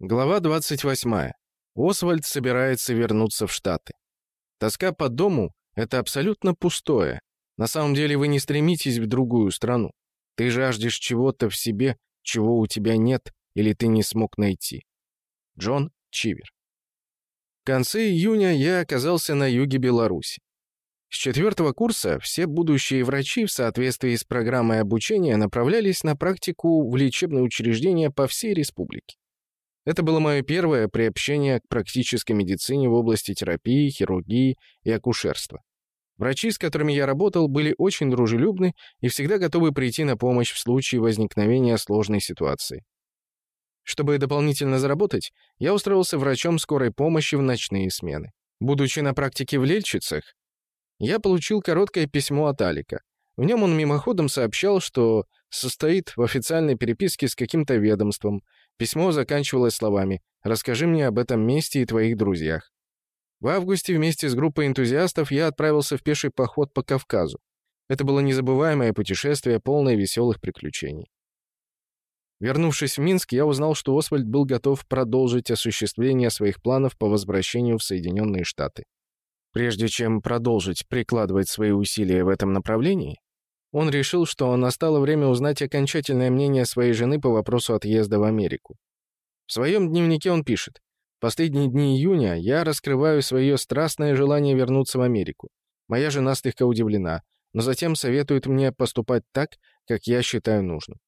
Глава 28. Освальд собирается вернуться в Штаты. Тоска по дому — это абсолютно пустое. На самом деле вы не стремитесь в другую страну. Ты жаждешь чего-то в себе, чего у тебя нет или ты не смог найти. Джон Чивер. В конце июня я оказался на юге Беларуси. С четвертого курса все будущие врачи в соответствии с программой обучения направлялись на практику в лечебные учреждения по всей республике. Это было мое первое приобщение к практической медицине в области терапии, хирургии и акушерства. Врачи, с которыми я работал, были очень дружелюбны и всегда готовы прийти на помощь в случае возникновения сложной ситуации. Чтобы дополнительно заработать, я устроился врачом скорой помощи в ночные смены. Будучи на практике в Лельчицах, я получил короткое письмо от Алика. В нем он мимоходом сообщал, что состоит в официальной переписке с каким-то ведомством, Письмо заканчивалось словами «Расскажи мне об этом месте и твоих друзьях». В августе вместе с группой энтузиастов я отправился в пеший поход по Кавказу. Это было незабываемое путешествие, полное веселых приключений. Вернувшись в Минск, я узнал, что Освальд был готов продолжить осуществление своих планов по возвращению в Соединенные Штаты. Прежде чем продолжить прикладывать свои усилия в этом направлении, он решил, что настало время узнать окончательное мнение своей жены по вопросу отъезда в Америку. В своем дневнике он пишет, «В последние дни июня я раскрываю свое страстное желание вернуться в Америку. Моя жена слегка удивлена, но затем советует мне поступать так, как я считаю нужным».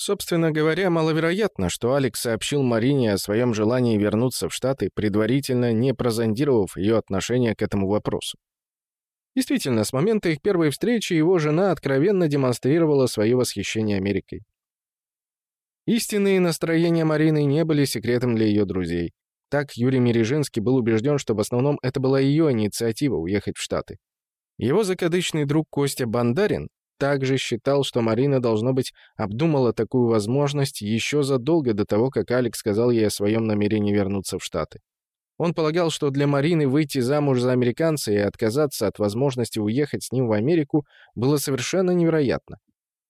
Собственно говоря, маловероятно, что Алекс сообщил Марине о своем желании вернуться в Штаты, предварительно не прозондировав ее отношение к этому вопросу. Действительно, с момента их первой встречи его жена откровенно демонстрировала свое восхищение Америкой. Истинные настроения Марины не были секретом для ее друзей. Так Юрий Мережинский был убежден, что в основном это была ее инициатива уехать в Штаты. Его закадычный друг Костя Бандарин также считал, что Марина, должно быть, обдумала такую возможность еще задолго до того, как Алекс сказал ей о своем намерении вернуться в Штаты. Он полагал, что для Марины выйти замуж за американца и отказаться от возможности уехать с ним в Америку было совершенно невероятно.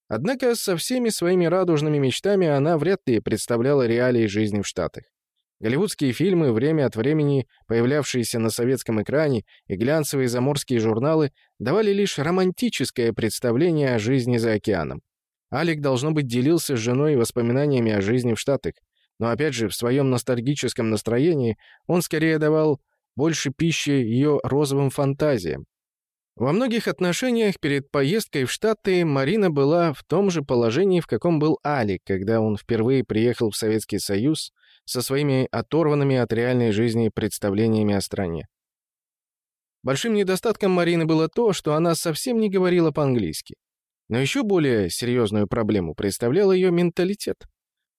Однако со всеми своими радужными мечтами она вряд ли представляла реалии жизни в Штатах. Голливудские фильмы, время от времени появлявшиеся на советском экране, и глянцевые заморские журналы давали лишь романтическое представление о жизни за океаном. Алик, должно быть, делился с женой воспоминаниями о жизни в Штатах, но опять же, в своем ностальгическом настроении он скорее давал больше пищи ее розовым фантазиям. Во многих отношениях перед поездкой в Штаты Марина была в том же положении, в каком был Алик, когда он впервые приехал в Советский Союз со своими оторванными от реальной жизни представлениями о стране. Большим недостатком Марины было то, что она совсем не говорила по-английски. Но еще более серьезную проблему представлял ее менталитет.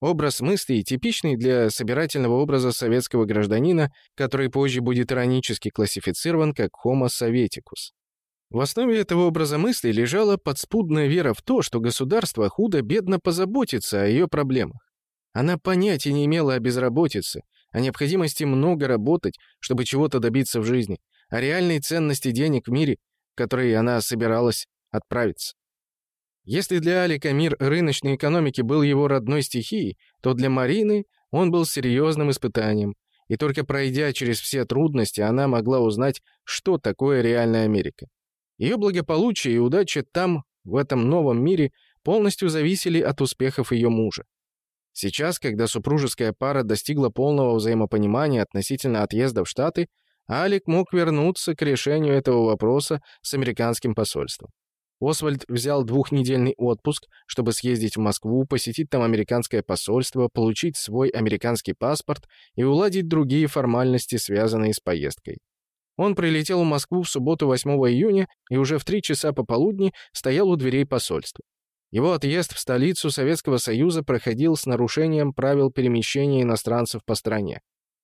Образ мыслей типичный для собирательного образа советского гражданина, который позже будет иронически классифицирован как Homo советикус. В основе этого образа мыслей лежала подспудная вера в то, что государство худо-бедно позаботится о ее проблемах. Она понятия не имела о безработице, о необходимости много работать, чтобы чего-то добиться в жизни, о реальной ценности денег в мире, в который она собиралась отправиться. Если для Алика мир рыночной экономики был его родной стихией, то для Марины он был серьезным испытанием, и только пройдя через все трудности, она могла узнать, что такое реальная Америка. Ее благополучие и удача там, в этом новом мире, полностью зависели от успехов ее мужа. Сейчас, когда супружеская пара достигла полного взаимопонимания относительно отъезда в Штаты, Алик мог вернуться к решению этого вопроса с американским посольством. Освальд взял двухнедельный отпуск, чтобы съездить в Москву, посетить там американское посольство, получить свой американский паспорт и уладить другие формальности, связанные с поездкой. Он прилетел в Москву в субботу 8 июня и уже в 3 часа пополудни стоял у дверей посольства. Его отъезд в столицу Советского Союза проходил с нарушением правил перемещения иностранцев по стране.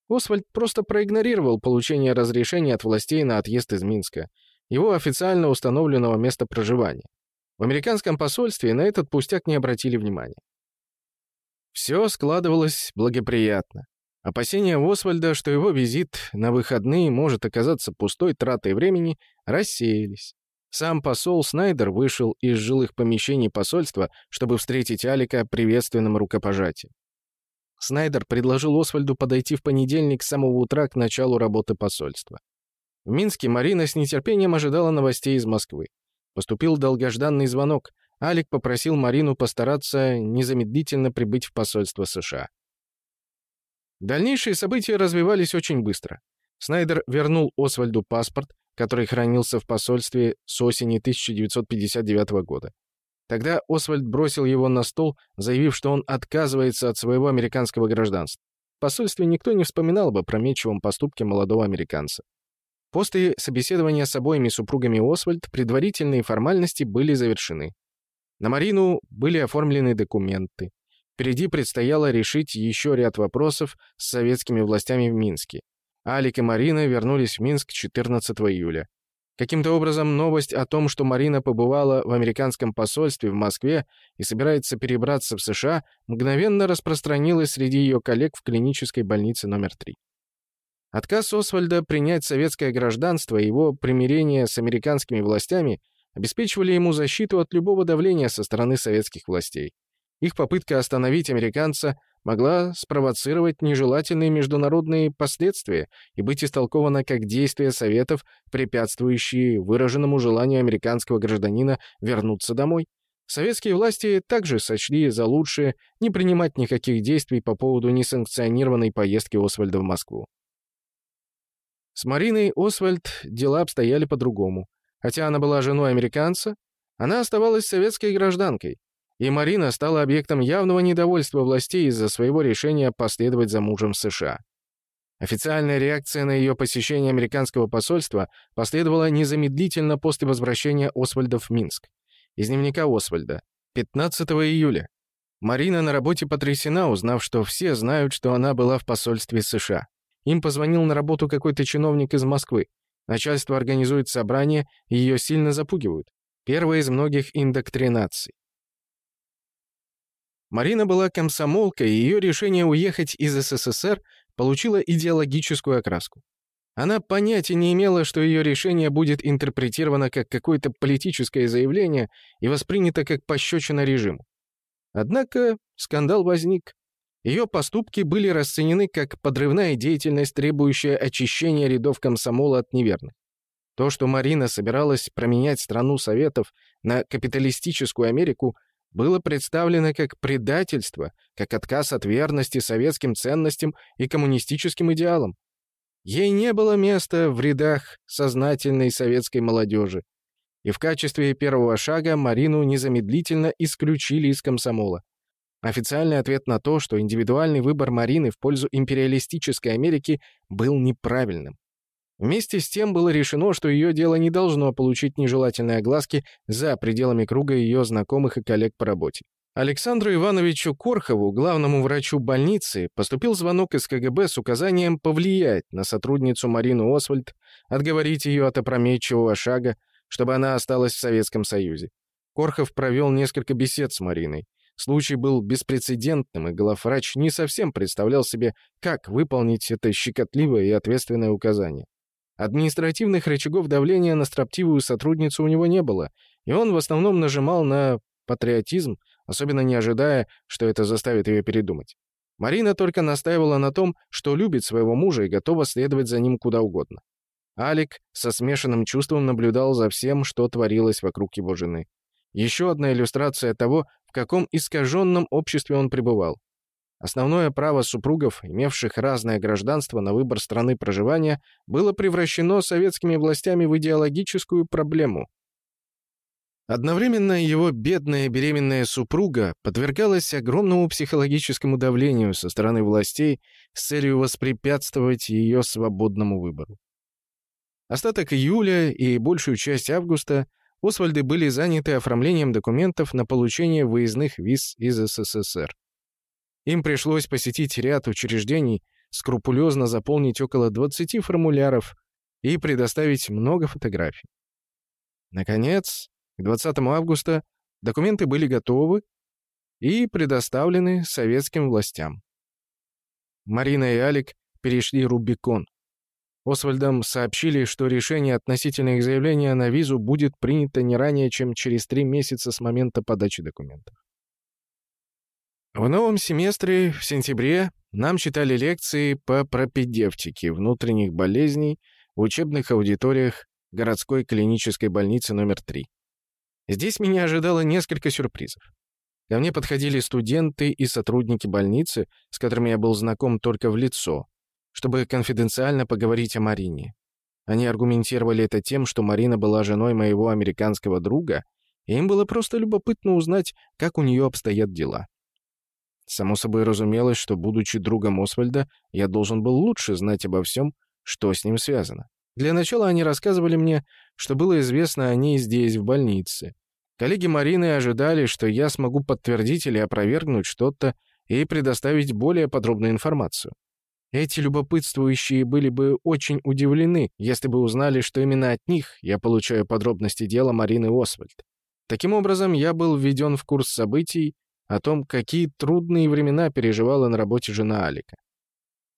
Освальд просто проигнорировал получение разрешения от властей на отъезд из Минска — его официально установленного места проживания. В американском посольстве на этот пустяк не обратили внимания. Все складывалось благоприятно. Опасения Освальда, что его визит на выходные может оказаться пустой тратой времени, рассеялись. Сам посол Снайдер вышел из жилых помещений посольства, чтобы встретить Алика приветственным рукопожатием. Снайдер предложил Освальду подойти в понедельник с самого утра к началу работы посольства. В Минске Марина с нетерпением ожидала новостей из Москвы. Поступил долгожданный звонок. Алик попросил Марину постараться незамедлительно прибыть в посольство США. Дальнейшие события развивались очень быстро. Снайдер вернул Освальду паспорт, который хранился в посольстве с осени 1959 года. Тогда Освальд бросил его на стол, заявив, что он отказывается от своего американского гражданства. В посольстве никто не вспоминал бы о промечивом поступке молодого американца. После собеседования с обоими супругами Освальд предварительные формальности были завершены. На Марину были оформлены документы. Впереди предстояло решить еще ряд вопросов с советскими властями в Минске. Алик и Марина вернулись в Минск 14 июля. Каким-то образом новость о том, что Марина побывала в американском посольстве в Москве и собирается перебраться в США, мгновенно распространилась среди ее коллег в клинической больнице номер 3. Отказ Освальда принять советское гражданство и его примирение с американскими властями обеспечивали ему защиту от любого давления со стороны советских властей. Их попытка остановить американца могла спровоцировать нежелательные международные последствия и быть истолкована как действия Советов, препятствующие выраженному желанию американского гражданина вернуться домой. Советские власти также сочли за лучшее не принимать никаких действий по поводу несанкционированной поездки Освальда в Москву. С Мариной Освальд дела обстояли по-другому. Хотя она была женой американца, она оставалась советской гражданкой, и Марина стала объектом явного недовольства властей из-за своего решения последовать за мужем США. Официальная реакция на ее посещение американского посольства последовала незамедлительно после возвращения Освальда в Минск. Из дневника Освальда. 15 июля. Марина на работе потрясена, узнав, что все знают, что она была в посольстве США. Им позвонил на работу какой-то чиновник из Москвы. Начальство организует собрание, и ее сильно запугивают. Первая из многих индоктринаций. Марина была комсомолкой, и ее решение уехать из СССР получило идеологическую окраску. Она понятия не имела, что ее решение будет интерпретировано как какое-то политическое заявление и воспринято как пощечина режиму. Однако скандал возник. Ее поступки были расценены как подрывная деятельность, требующая очищения рядов комсомола от неверных. То, что Марина собиралась променять страну Советов на капиталистическую Америку, было представлено как предательство, как отказ от верности советским ценностям и коммунистическим идеалам. Ей не было места в рядах сознательной советской молодежи. И в качестве первого шага Марину незамедлительно исключили из комсомола. Официальный ответ на то, что индивидуальный выбор Марины в пользу империалистической Америки был неправильным. Вместе с тем было решено, что ее дело не должно получить нежелательной огласки за пределами круга ее знакомых и коллег по работе. Александру Ивановичу Корхову, главному врачу больницы, поступил звонок из КГБ с указанием повлиять на сотрудницу Марину Освальд, отговорить ее от опрометчивого шага, чтобы она осталась в Советском Союзе. Корхов провел несколько бесед с Мариной. Случай был беспрецедентным, и главврач не совсем представлял себе, как выполнить это щекотливое и ответственное указание. Административных рычагов давления на строптивую сотрудницу у него не было, и он в основном нажимал на патриотизм, особенно не ожидая, что это заставит ее передумать. Марина только настаивала на том, что любит своего мужа и готова следовать за ним куда угодно. Алик со смешанным чувством наблюдал за всем, что творилось вокруг его жены. Еще одна иллюстрация того, в каком искаженном обществе он пребывал. Основное право супругов, имевших разное гражданство на выбор страны проживания, было превращено советскими властями в идеологическую проблему. Одновременно его бедная беременная супруга подвергалась огромному психологическому давлению со стороны властей с целью воспрепятствовать ее свободному выбору. Остаток июля и большую часть августа Освальды были заняты оформлением документов на получение выездных виз из СССР. Им пришлось посетить ряд учреждений, скрупулезно заполнить около 20 формуляров и предоставить много фотографий. Наконец, к 20 августа документы были готовы и предоставлены советским властям. Марина и Алик перешли Рубикон. Освальдам сообщили, что решение относительно их заявления на визу будет принято не ранее, чем через три месяца с момента подачи документов. В новом семестре, в сентябре, нам читали лекции по пропедевтике внутренних болезней в учебных аудиториях городской клинической больницы номер 3. Здесь меня ожидало несколько сюрпризов. Ко мне подходили студенты и сотрудники больницы, с которыми я был знаком только в лицо, чтобы конфиденциально поговорить о Марине. Они аргументировали это тем, что Марина была женой моего американского друга, и им было просто любопытно узнать, как у нее обстоят дела. Само собой разумелось, что, будучи другом Освальда, я должен был лучше знать обо всем, что с ним связано. Для начала они рассказывали мне, что было известно о ней здесь, в больнице. Коллеги Марины ожидали, что я смогу подтвердить или опровергнуть что-то и предоставить более подробную информацию. Эти любопытствующие были бы очень удивлены, если бы узнали, что именно от них я получаю подробности дела Марины Освальд. Таким образом, я был введен в курс событий, о том, какие трудные времена переживала на работе жена Алика.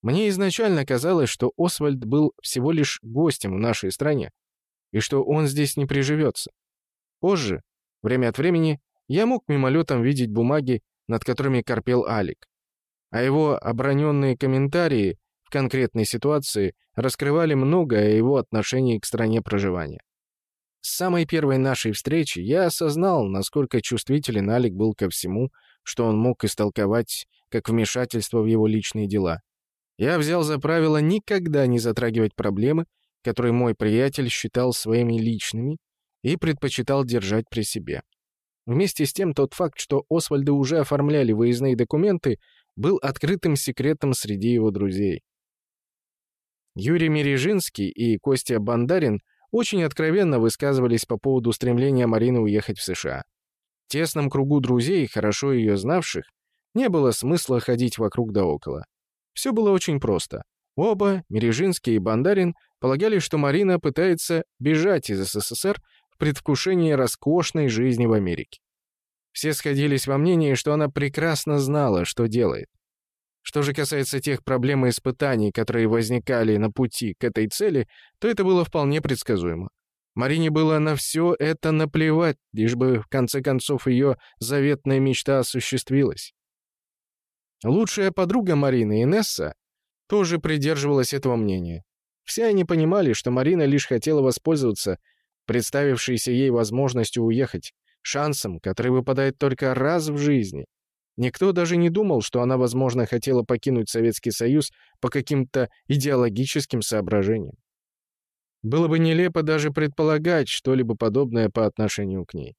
Мне изначально казалось, что Освальд был всего лишь гостем в нашей стране, и что он здесь не приживется. Позже, время от времени, я мог мимолетом видеть бумаги, над которыми корпел Алик, а его оброненные комментарии в конкретной ситуации раскрывали многое о его отношении к стране проживания. С самой первой нашей встречи я осознал, насколько чувствителен Алик был ко всему, что он мог истолковать как вмешательство в его личные дела. Я взял за правило никогда не затрагивать проблемы, которые мой приятель считал своими личными и предпочитал держать при себе. Вместе с тем, тот факт, что Освальды уже оформляли выездные документы, был открытым секретом среди его друзей. Юрий Мережинский и Костя Бандарин – очень откровенно высказывались по поводу стремления Марины уехать в США. В тесном кругу друзей, хорошо ее знавших, не было смысла ходить вокруг да около. Все было очень просто. Оба, Мережинский и Бандарин, полагали, что Марина пытается бежать из СССР в предвкушении роскошной жизни в Америке. Все сходились во мнении, что она прекрасно знала, что делает. Что же касается тех проблем и испытаний, которые возникали на пути к этой цели, то это было вполне предсказуемо. Марине было на все это наплевать, лишь бы в конце концов ее заветная мечта осуществилась. Лучшая подруга Марины, Инесса, тоже придерживалась этого мнения. Все они понимали, что Марина лишь хотела воспользоваться представившейся ей возможностью уехать, шансом, который выпадает только раз в жизни. Никто даже не думал, что она, возможно, хотела покинуть Советский Союз по каким-то идеологическим соображениям. Было бы нелепо даже предполагать что-либо подобное по отношению к ней.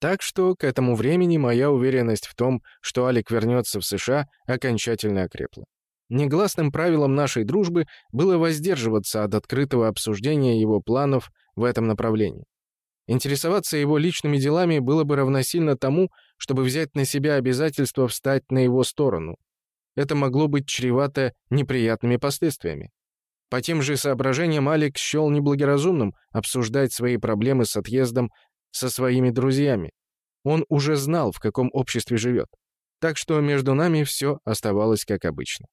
Так что к этому времени моя уверенность в том, что Алик вернется в США, окончательно окрепла. Негласным правилом нашей дружбы было воздерживаться от открытого обсуждения его планов в этом направлении. Интересоваться его личными делами было бы равносильно тому, чтобы взять на себя обязательство встать на его сторону. Это могло быть чревато неприятными последствиями. По тем же соображениям Алик счел неблагоразумным обсуждать свои проблемы с отъездом со своими друзьями. Он уже знал, в каком обществе живет. Так что между нами все оставалось как обычно.